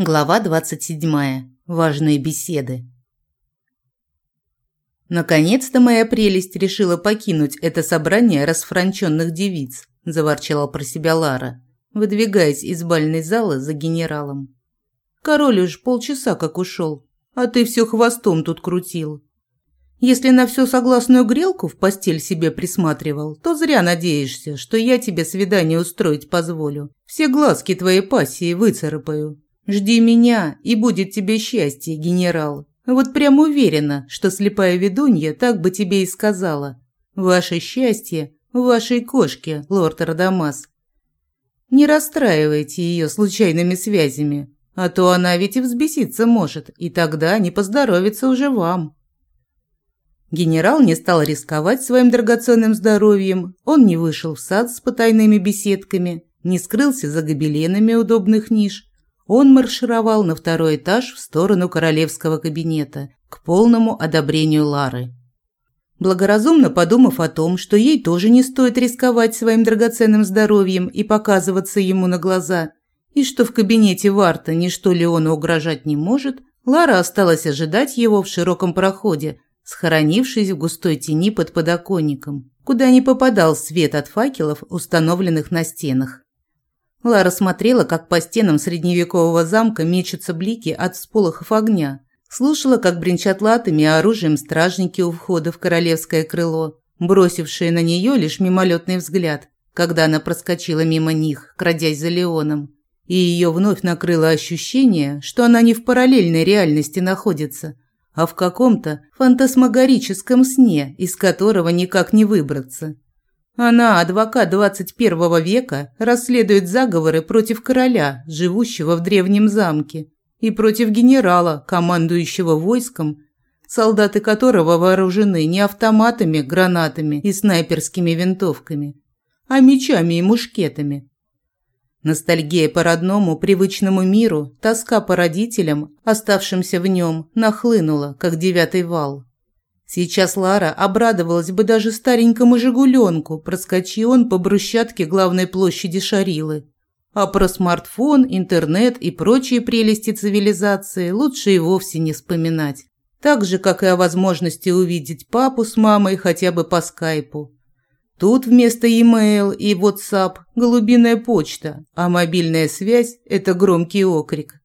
Глава 27. Важные беседы. Наконец-то моя прелесть решила покинуть это собрание расфранченных девиц, заворчала про себя Лара, выдвигаясь из бальной залы за генералом. Король уж полчаса как ушел, а ты все хвостом тут крутил. Если на всю согласную грелку в постель себе присматривал, то зря надеешься, что я тебе свидание устроить позволю. Все глазки твоей пассии выцарапаю. Жди меня, и будет тебе счастье, генерал. Вот прям уверена, что слепая ведунья так бы тебе и сказала. Ваше счастье в вашей кошке, лорд Радамас. Не расстраивайте ее случайными связями, а то она ведь и взбеситься может, и тогда не поздоровится уже вам. Генерал не стал рисковать своим драгоценным здоровьем, он не вышел в сад с потайными беседками, не скрылся за гобеленами удобных ниш, он маршировал на второй этаж в сторону королевского кабинета, к полному одобрению Лары. Благоразумно подумав о том, что ей тоже не стоит рисковать своим драгоценным здоровьем и показываться ему на глаза, и что в кабинете Варта ничто Леону угрожать не может, Лара осталась ожидать его в широком проходе, схоронившись в густой тени под подоконником, куда не попадал свет от факелов, установленных на стенах. Лара смотрела, как по стенам средневекового замка мечутся блики от всполохов огня. Слушала, как бренчат латами и оружием стражники у входа в королевское крыло, бросившие на нее лишь мимолетный взгляд, когда она проскочила мимо них, крадясь за Леоном. И ее вновь накрыло ощущение, что она не в параллельной реальности находится, а в каком-то фантасмагорическом сне, из которого никак не выбраться. Она, адвокат 21 века, расследует заговоры против короля, живущего в древнем замке, и против генерала, командующего войском, солдаты которого вооружены не автоматами, гранатами и снайперскими винтовками, а мечами и мушкетами. Ностальгия по родному, привычному миру, тоска по родителям, оставшимся в нем, нахлынула, как девятый вал. Сейчас Лара обрадовалась бы даже старенькому «Жигуленку», проскочи он по брусчатке главной площади Шарилы. А про смартфон, интернет и прочие прелести цивилизации лучше и вовсе не вспоминать. Так же, как и о возможности увидеть папу с мамой хотя бы по скайпу. Тут вместо e-mail и WhatsApp голубиная почта, а мобильная связь – это громкий окрик.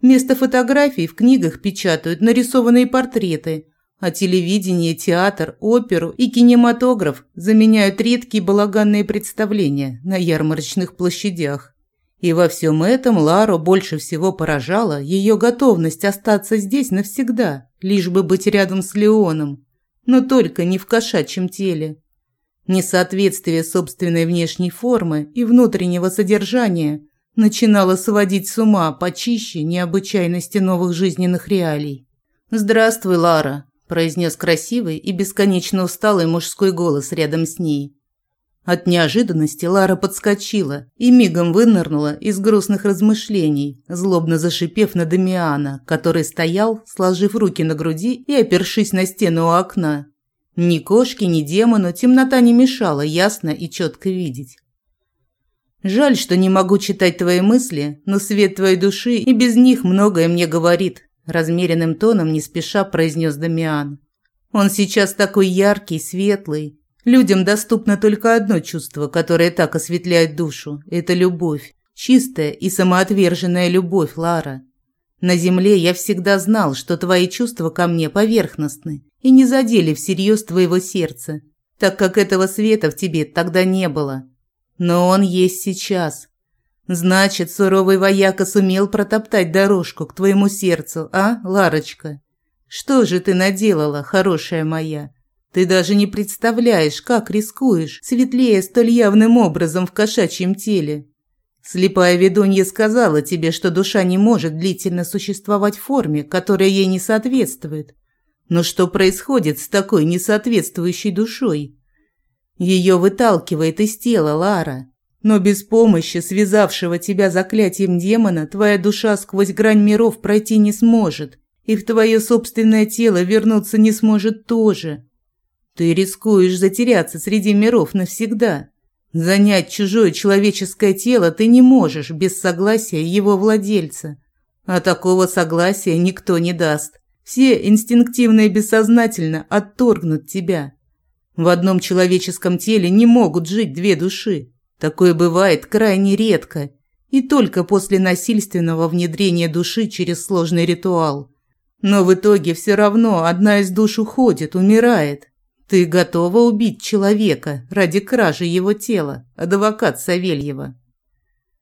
Вместо фотографий в книгах печатают нарисованные портреты – а телевидение, театр, оперу и кинематограф заменяют редкие балаганные представления на ярмарочных площадях. И во всем этом Лару больше всего поражала ее готовность остаться здесь навсегда, лишь бы быть рядом с Леоном, но только не в кошачьем теле. Несоответствие собственной внешней формы и внутреннего содержания начинало сводить с ума почище необычайности новых жизненных реалий. «Здравствуй, Лара», произнес красивый и бесконечно усталый мужской голос рядом с ней. От неожиданности Лара подскочила и мигом вынырнула из грустных размышлений, злобно зашипев на Дамиана, который стоял, сложив руки на груди и опершись на стену у окна. Ни кошки, ни демону темнота не мешала ясно и четко видеть. Жаль, что не могу читать твои мысли, но свет твоей души и без них многое мне говорит, размеренным тоном не спеша произнес Дамиан. Он сейчас такой яркий, светлый. Людям доступно только одно чувство, которое так осветляет душу это любовь, чистая и самоотверженная любовь, Лара. На земле я всегда знал, что твои чувства ко мне поверхностны и не задели всерьез твоего сердца, так как этого света в тебе тогда не было. Но он есть сейчас, Значит, суровый вояка сумел протоптать дорожку к твоему сердцу, а, Ларочка? Что же ты наделала, хорошая моя? Ты даже не представляешь, как рискуешь, светлее столь явным образом в кошачьем теле. Слепая ведунья сказала тебе, что душа не может длительно существовать в форме, которая ей не соответствует. Но что происходит с такой несоответствующей душой? Ее выталкивает из тела Лара. Но без помощи связавшего тебя заклятием демона твоя душа сквозь грань миров пройти не сможет, и в твое собственное тело вернуться не сможет тоже. Ты рискуешь затеряться среди миров навсегда. Занять чужое человеческое тело ты не можешь без согласия его владельца. А такого согласия никто не даст. Все инстинктивно и бессознательно отторгнут тебя. В одном человеческом теле не могут жить две души. Такое бывает крайне редко и только после насильственного внедрения души через сложный ритуал. Но в итоге все равно одна из душ уходит, умирает. Ты готова убить человека ради кражи его тела, адвокат Савельева.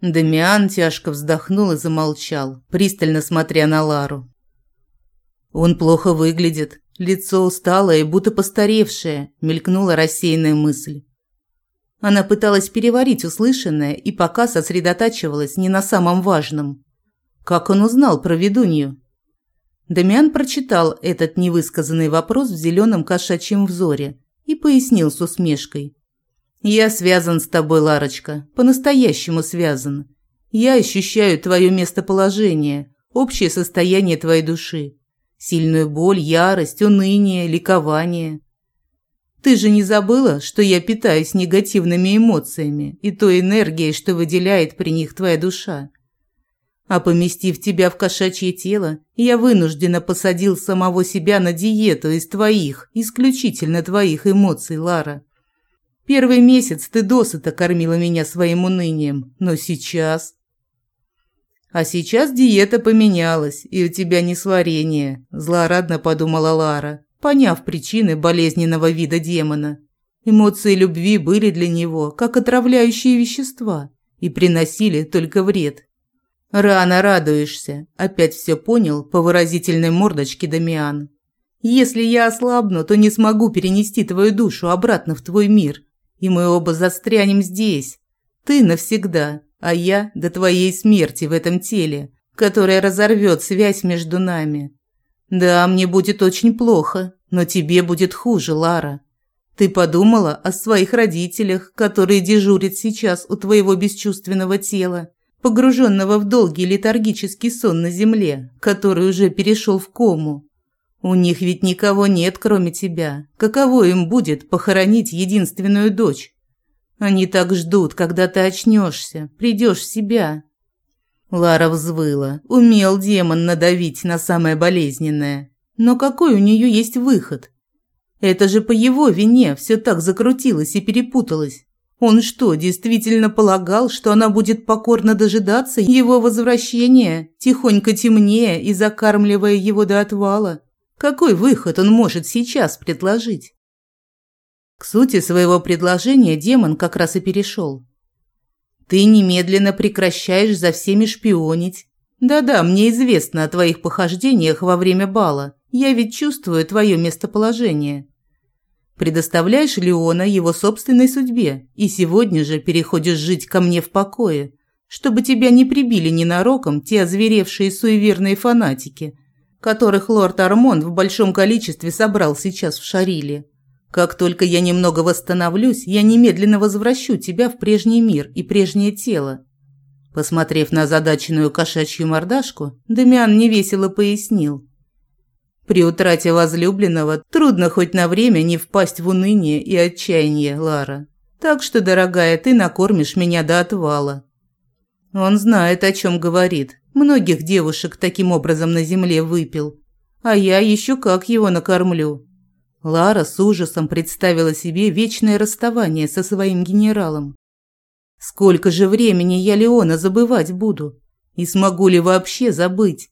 Дамиан тяжко вздохнул и замолчал, пристально смотря на Лару. Он плохо выглядит, лицо усталое будто постаревшее, мелькнула рассеянная мысль. Она пыталась переварить услышанное и пока сосредотачивалась не на самом важном. Как он узнал про ведунью? Дамиан прочитал этот невысказанный вопрос в зеленом кошачьем взоре и пояснил с усмешкой. «Я связан с тобой, Ларочка, по-настоящему связан. Я ощущаю твое местоположение, общее состояние твоей души, сильную боль, ярость, уныние, ликование. Ты же не забыла, что я питаюсь негативными эмоциями и той энергией, что выделяет при них твоя душа. А поместив тебя в кошачье тело, я вынужденно посадил самого себя на диету из твоих, исключительно твоих эмоций, Лара. Первый месяц ты досыта кормила меня своим унынием, но сейчас... А сейчас диета поменялась, и у тебя несварение, злорадно подумала Лара поняв причины болезненного вида демона. Эмоции любви были для него как отравляющие вещества и приносили только вред. «Рано радуешься», – опять все понял по выразительной мордочке Дамиан. «Если я ослабну, то не смогу перенести твою душу обратно в твой мир, и мы оба застрянем здесь. Ты навсегда, а я до твоей смерти в этом теле, которое разорвет связь между нами. Да, мне будет очень плохо, но тебе будет хуже, Лара. Ты подумала о своих родителях, которые дежурят сейчас у твоего бесчувственного тела, погруженного в долгий летаргический сон на земле, который уже перешел в кому. У них ведь никого нет, кроме тебя. Каково им будет похоронить единственную дочь? Они так ждут, когда ты очнешься, придешь в себя. Лара взвыла. Умел демон надавить на самое болезненное. Но какой у нее есть выход? Это же по его вине все так закрутилось и перепуталось. Он что, действительно полагал, что она будет покорно дожидаться его возвращения, тихонько темнее и закармливая его до отвала? Какой выход он может сейчас предложить? К сути своего предложения демон как раз и перешел. Ты немедленно прекращаешь за всеми шпионить. Да-да, мне известно о твоих похождениях во время бала. Я ведь чувствую твое местоположение. Предоставляешь Леона его собственной судьбе и сегодня же переходишь жить ко мне в покое, чтобы тебя не прибили ненароком те озверевшие суеверные фанатики, которых лорд Армон в большом количестве собрал сейчас в Шариле. Как только я немного восстановлюсь, я немедленно возвращу тебя в прежний мир и прежнее тело. Посмотрев на задаченную кошачью мордашку, Дамиан невесело пояснил. При утрате возлюбленного трудно хоть на время не впасть в уныние и отчаяние, Лара. Так что, дорогая, ты накормишь меня до отвала. Он знает, о чем говорит. Многих девушек таким образом на земле выпил. А я еще как его накормлю. Лара с ужасом представила себе вечное расставание со своим генералом. Сколько же времени я Леона забывать буду? И смогу ли вообще забыть?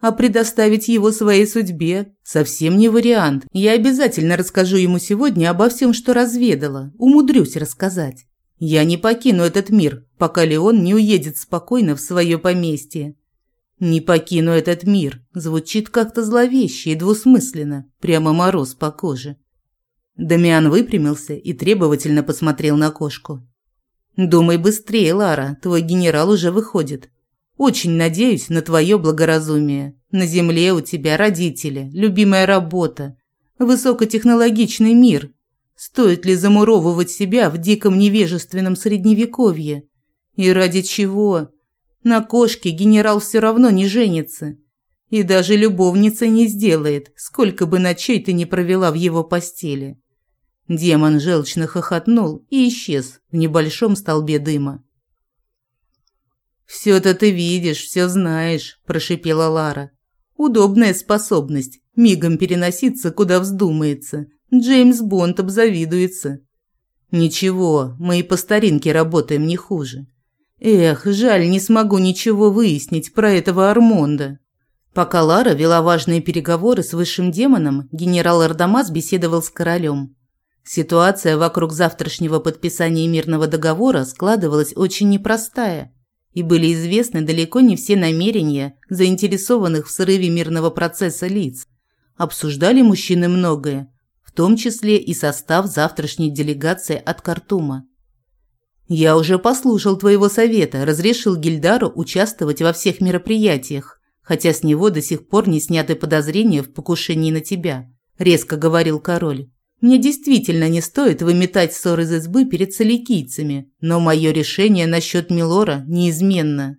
А предоставить его своей судьбе совсем не вариант. Я обязательно расскажу ему сегодня обо всем, что разведала. Умудрюсь рассказать. Я не покину этот мир, пока Леон не уедет спокойно в свое поместье. «Не покину этот мир» звучит как-то зловеще и двусмысленно, прямо мороз по коже. Дамиан выпрямился и требовательно посмотрел на кошку. «Думай быстрее, Лара, твой генерал уже выходит. Очень надеюсь на твое благоразумие. На земле у тебя родители, любимая работа, высокотехнологичный мир. Стоит ли замуровывать себя в диком невежественном средневековье? И ради чего?» На кошке генерал все равно не женится. И даже любовница не сделает, сколько бы ночей ты не провела в его постели. Демон желчно хохотнул и исчез в небольшом столбе дыма. «Все-то ты видишь, все знаешь», – прошипела Лара. «Удобная способность – мигом переноситься, куда вздумается. Джеймс Бонд обзавидуется». «Ничего, мы и по старинке работаем не хуже. Эх, жаль, не смогу ничего выяснить про этого Армонда». Пока Лара вела важные переговоры с высшим демоном, генерал Ардамас беседовал с королем. Ситуация вокруг завтрашнего подписания мирного договора складывалась очень непростая и были известны далеко не все намерения заинтересованных в срыве мирного процесса лиц. Обсуждали мужчины многое, в том числе и состав завтрашней делегации от Картума. «Я уже послушал твоего совета, разрешил Гильдару участвовать во всех мероприятиях, хотя с него до сих пор не сняты подозрения в покушении на тебя», – резко говорил король. Мне действительно не стоит выметать ссор из избы перед соликийцами, но мое решение насчет Милора неизменно.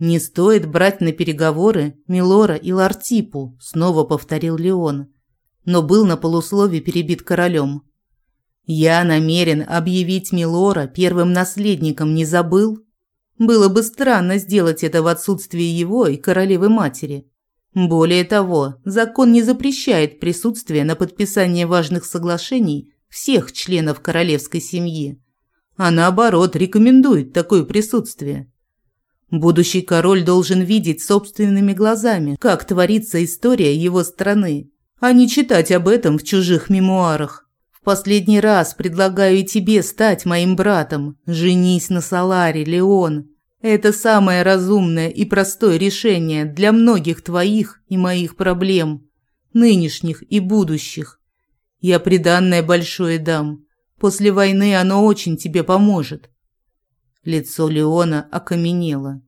«Не стоит брать на переговоры Милора и Лартипу», – снова повторил Леон, но был на полуслове перебит королем. «Я намерен объявить Милора первым наследником, не забыл? Было бы странно сделать это в отсутствие его и королевы-матери. Более того, закон не запрещает присутствие на подписании важных соглашений всех членов королевской семьи, а наоборот рекомендует такое присутствие. Будущий король должен видеть собственными глазами, как творится история его страны, а не читать об этом в чужих мемуарах. Последний раз предлагаю и тебе стать моим братом. Женись на Саларе, Леон. Это самое разумное и простое решение для многих твоих и моих проблем, нынешних и будущих. Я приданное большое дам. После войны оно очень тебе поможет. Лицо Леона окаменело.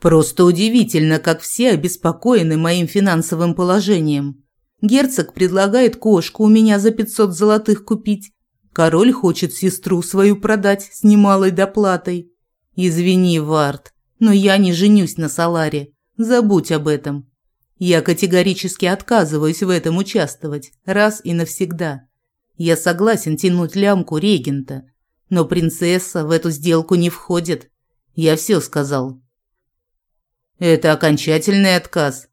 Просто удивительно, как все обеспокоены моим финансовым положением. Герцог предлагает кошку у меня за 500 золотых купить. Король хочет сестру свою продать с немалой доплатой. Извини, Вард, но я не женюсь на Саларе. Забудь об этом. Я категорически отказываюсь в этом участвовать, раз и навсегда. Я согласен тянуть лямку регента, но принцесса в эту сделку не входит. Я все сказал. Это окончательный отказ.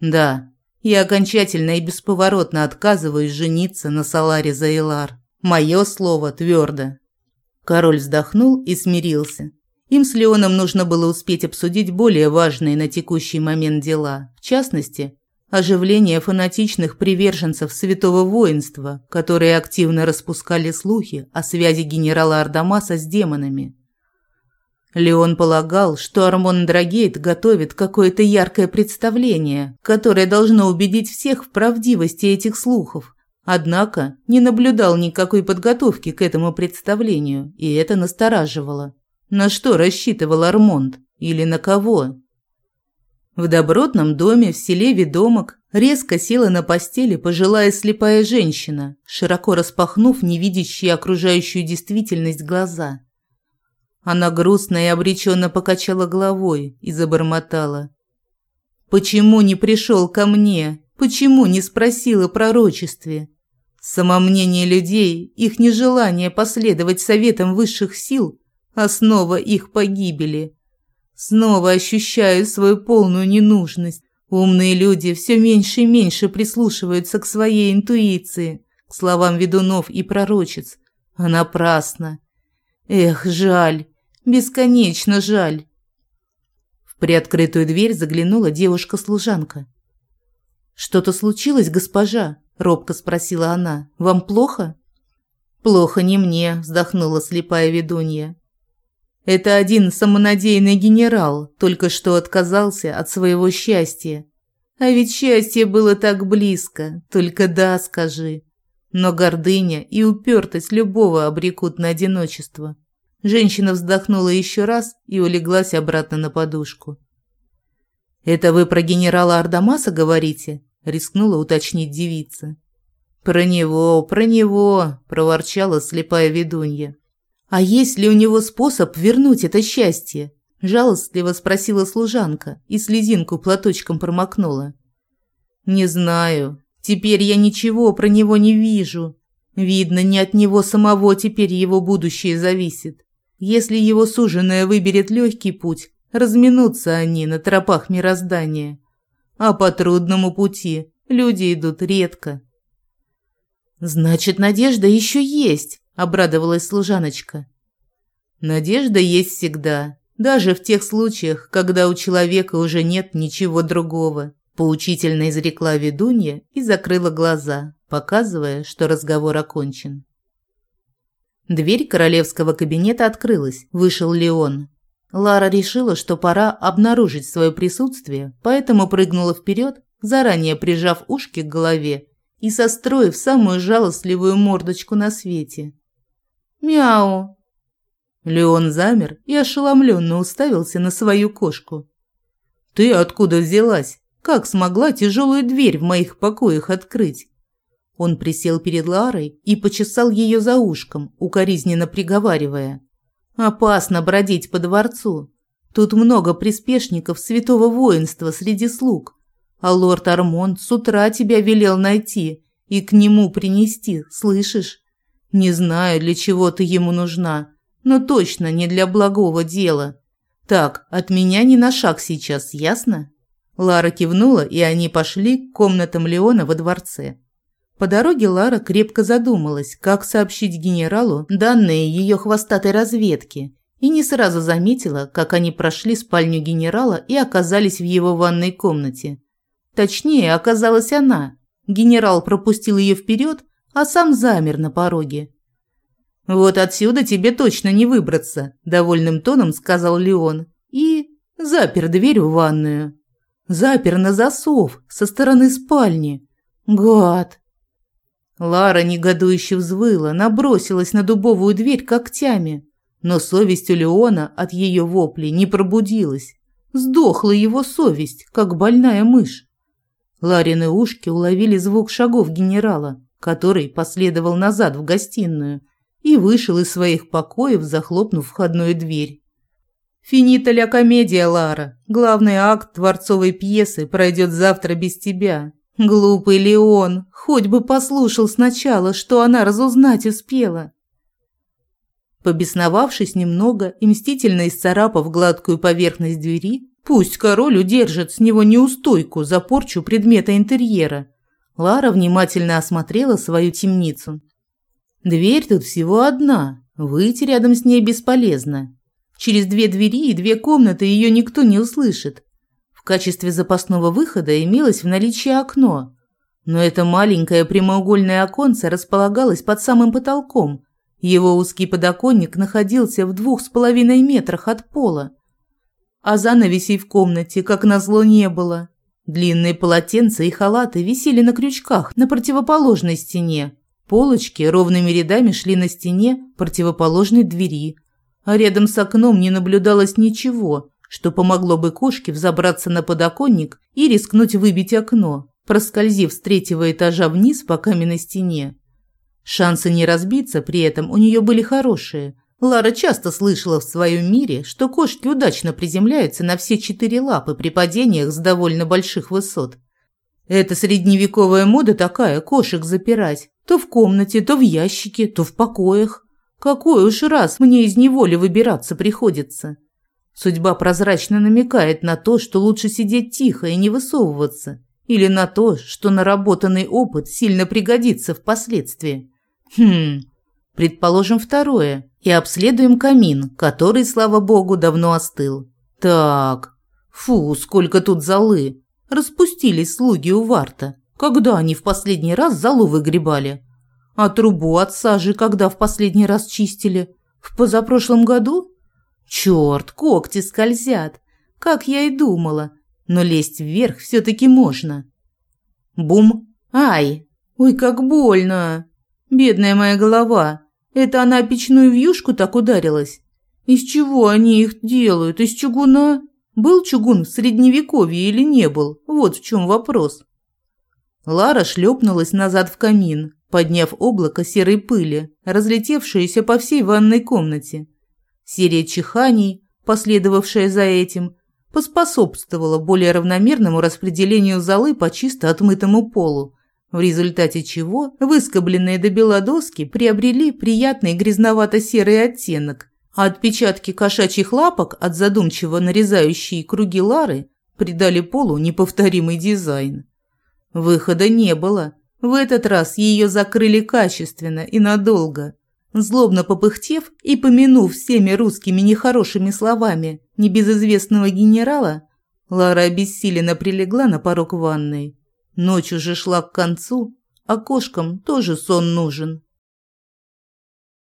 Да, я окончательно и бесповоротно отказываюсь жениться на Саларе Заилар. Мое слово твердо. Король вздохнул и смирился. Им с Леоном нужно было успеть обсудить более важные на текущий момент дела, в частности, оживление фанатичных приверженцев святого воинства, которые активно распускали слухи о связи генерала Ардамаса с демонами. Леон полагал, что Армон Драгейт готовит какое-то яркое представление, которое должно убедить всех в правдивости этих слухов. Однако не наблюдал никакой подготовки к этому представлению, и это настораживало. На что рассчитывал Армонд? Или на кого? В добротном доме в селе Ведомок резко села на постели пожилая слепая женщина, широко распахнув невидящие окружающую действительность глаза. Она грустно и обреченно покачала головой и забормотала. «Почему не пришел ко мне? Почему не спросил о пророчестве?» Самомнение людей, их нежелание последовать советам высших сил основа их погибели. Снова ощущаю свою полную ненужность. Умные люди все меньше и меньше прислушиваются к своей интуиции, к словам ведунов и пророчиц. А напрасно. Эх, жаль, бесконечно жаль. В приоткрытую дверь заглянула девушка-служанка. «Что-то случилось, госпожа?» – робко спросила она. «Вам плохо?» «Плохо не мне», – вздохнула слепая ведунья. Это один самонадеянный генерал только что отказался от своего счастья. А ведь счастье было так близко, только да скажи. Но гордыня и упертость любого обрекут на одиночество. Женщина вздохнула еще раз и улеглась обратно на подушку. «Это вы про генерала Ардамаса говорите?» – рискнула уточнить девица. «Про него, про него!» – проворчала слепая ведунья. «А есть ли у него способ вернуть это счастье?» – жалостливо спросила служанка и слезинку платочком промокнула. «Не знаю. Теперь я ничего про него не вижу. Видно, не от него самого теперь его будущее зависит. Если его суженая выберет легкий путь, разминутся они на тропах мироздания. А по трудному пути люди идут редко. «Значит, надежда еще есть», – обрадовалась служаночка. «Надежда есть всегда, даже в тех случаях, когда у человека уже нет ничего другого», – поучительно изрекла ведунья и закрыла глаза, показывая, что разговор окончен. Дверь королевского кабинета открылась, вышел Леон. Лара решила, что пора обнаружить свое присутствие, поэтому прыгнула вперед, заранее прижав ушки к голове и состроив самую жалостливую мордочку на свете. «Мяу!» Леон замер и ошеломленно уставился на свою кошку. «Ты откуда взялась? Как смогла тяжелую дверь в моих покоях открыть?» Он присел перед Ларой и почесал ее за ушком, укоризненно приговаривая. «Опасно бродить по дворцу. Тут много приспешников святого воинства среди слуг. А лорд Армон с утра тебя велел найти и к нему принести, слышишь? Не знаю, для чего ты ему нужна, но точно не для благого дела. Так, от меня ни на шаг сейчас, ясно?» Лара кивнула, и они пошли к комнатам Леона во дворце. По дороге Лара крепко задумалась, как сообщить генералу данные ее хвостатой разведки, и не сразу заметила, как они прошли спальню генерала и оказались в его ванной комнате. Точнее, оказалась она. Генерал пропустил ее вперед, а сам замер на пороге. «Вот отсюда тебе точно не выбраться», – довольным тоном сказал Леон. И запер дверь в ванную. Запер на засов со стороны спальни. Гад! Лара негодующе взвыла, набросилась на дубовую дверь когтями, но совесть у Леона от ее воплей не пробудилась. Сдохла его совесть, как больная мышь. Ларины ушки уловили звук шагов генерала, который последовал назад в гостиную и вышел из своих покоев, захлопнув входную дверь. «Финита ля комедия, Лара. Главный акт дворцовой пьесы пройдет завтра без тебя. Глупый Леон, хоть бы послушал сначала, что она разузнать успела. Побесновавшись немного и мстительно исцарапав гладкую поверхность двери, пусть король удержит с него неустойку за порчу предмета интерьера. Лара внимательно осмотрела свою темницу. Дверь тут всего одна, выйти рядом с ней бесполезно. Через две двери и две комнаты ее никто не услышит, качестве запасного выхода имелось в наличии окно, но это маленькое прямоугольное оконце располагалось под самым потолком. Его узкий подоконник находился в двух с половиной метрах от пола. А занавесей в комнате, как назло, не было. Длинные полотенца и халаты висели на крючках на противоположной стене. Полочки ровными рядами шли на стене противоположной двери. А рядом с окном не наблюдалось ничего, что помогло бы кошке взобраться на подоконник и рискнуть выбить окно, проскользив с третьего этажа вниз по каменной стене. Шансы не разбиться при этом у нее были хорошие. Лара часто слышала в своем мире, что кошки удачно приземляются на все четыре лапы при падениях с довольно больших высот. Это средневековая мода такая, кошек запирать. То в комнате, то в ящике, то в покоях. Какой уж раз мне из неволи выбираться приходится. Судьба прозрачно намекает на то, что лучше сидеть тихо и не высовываться, или на то, что наработанный опыт сильно пригодится впоследствии. Хм, предположим второе, и обследуем камин, который, слава богу, давно остыл. Так, фу, сколько тут золы. Распустились слуги у Варта. Когда они в последний раз золу выгребали? А трубу от сажи когда в последний раз чистили? В позапрошлом году? Черт, когти скользят, как я и думала, но лезть вверх все-таки можно. Бум! Ай! Ой, как больно! Бедная моя голова! Это она печную вьюшку так ударилась? Из чего они их делают? Из чугуна? Был чугун в средневековье или не был? Вот в чем вопрос. Лара шлепнулась назад в камин, подняв облако серой пыли, разлетевшееся по всей ванной комнате. Серия чиханий, последовавшая за этим, поспособствовала более равномерному распределению золы по чисто отмытому полу, в результате чего выскобленные до бела доски приобрели приятный грязновато-серый оттенок, А отпечатки кошачьих лапок от задумчиво нарезающей круги Лары придали полу неповторимый дизайн. Выхода не было. В этот раз ее закрыли качественно и надолго. Злобно попыхтев и помянув всеми русскими нехорошими словами небезызвестного генерала, Лара обессиленно прилегла на порог ванной. Ночь уже шла к концу, а кошкам тоже сон нужен.